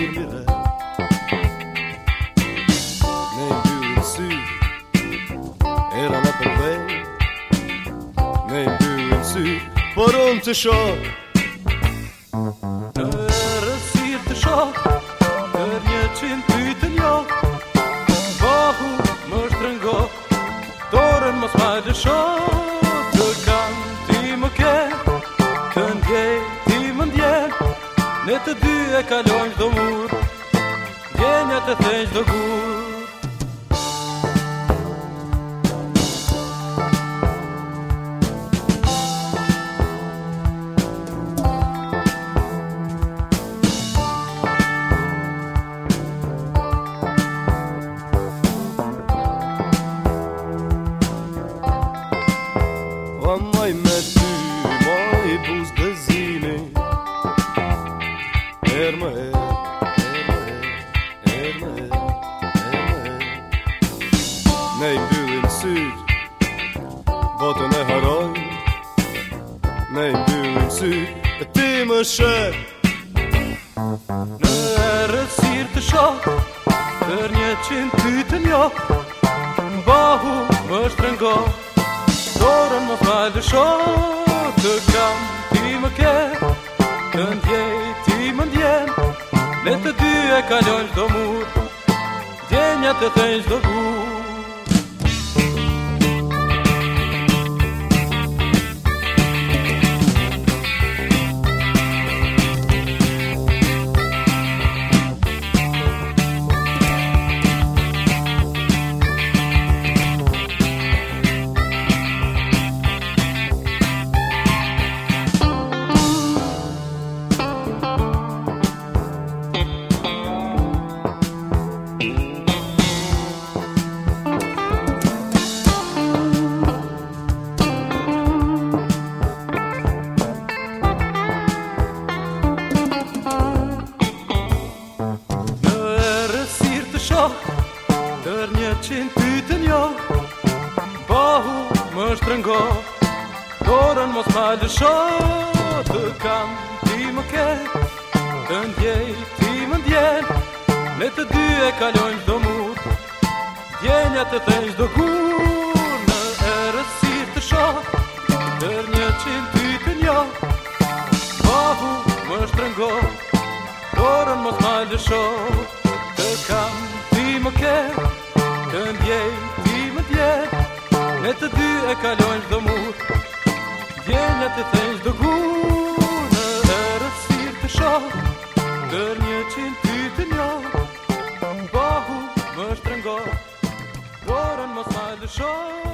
Në një dyrë të syrë, e la Në një dyrë të syrë, por unë shoh Në rësir të shoh, për një qinë ty të njoh bahu më shtërën goh, mos më svaj të shoh Ne të dy e kalojmë do mur Gjenja të thejnë do Ne i bëllin syr Botën e haroj Ne i bëllin syr E ti më shër Në erët sir të shok Për një qënë ty të njok Në bahu më shtrëngo Dorën më falë të shok Të kam ti më ke Të ndjej ti më ndjen Ne të dy e kalon shdo mur Djenja të një shdo gur një qinë ty të njo Bahu më shtrëngo Dorën mos ma lësho Të kam ti më ke Të ndjej ti më ndjen Ne të dy e kalojnë gjdo mur Djenja të të gjdo kur Në erës të sho Për një qinë ty të njo Bahu më shtrëngo Dorën mos ma lësho Të kam ti më ke Këndjej ti më tjetë me të dy e kalojnë dhe mur Djenja të thejnë dhe gurë Në erët të shohë Ndër një qinë ty të njohë Bahu më shtërëngohë Dorën më sajlë shohë